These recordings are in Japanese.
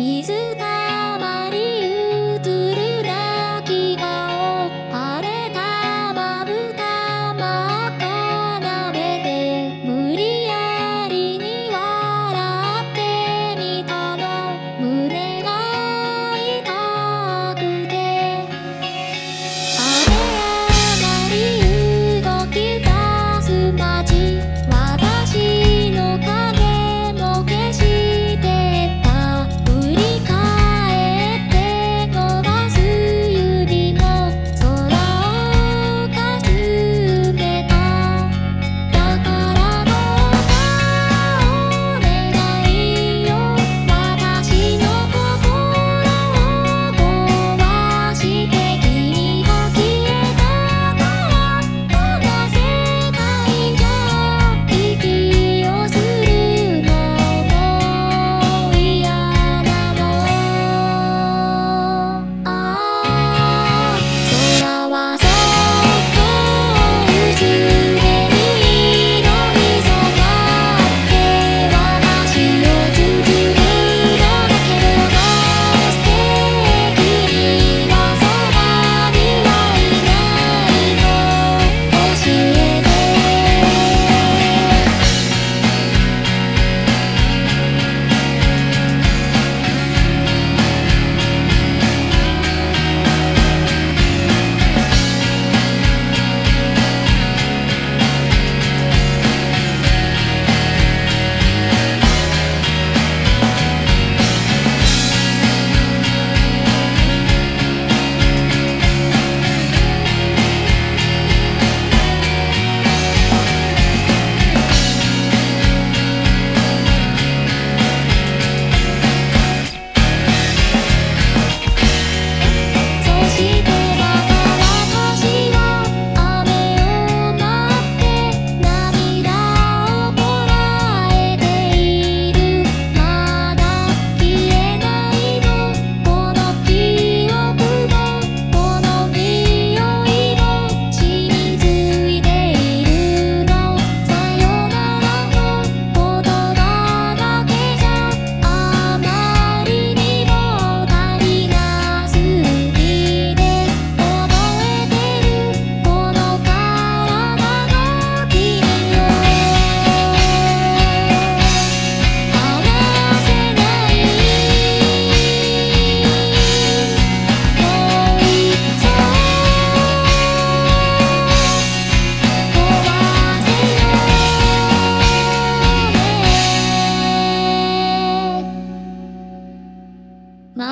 水が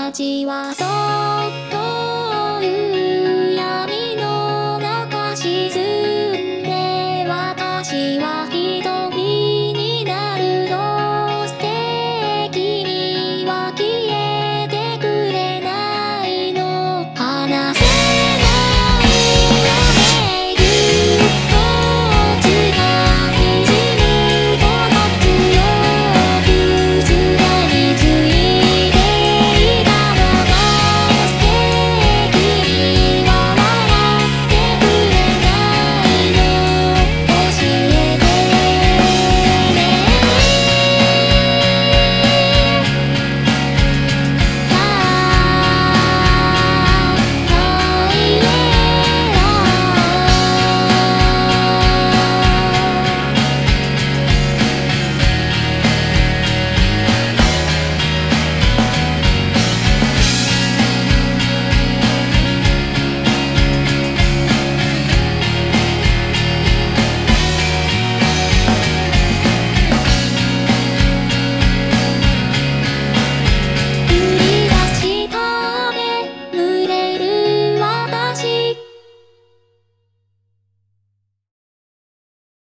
味はそう。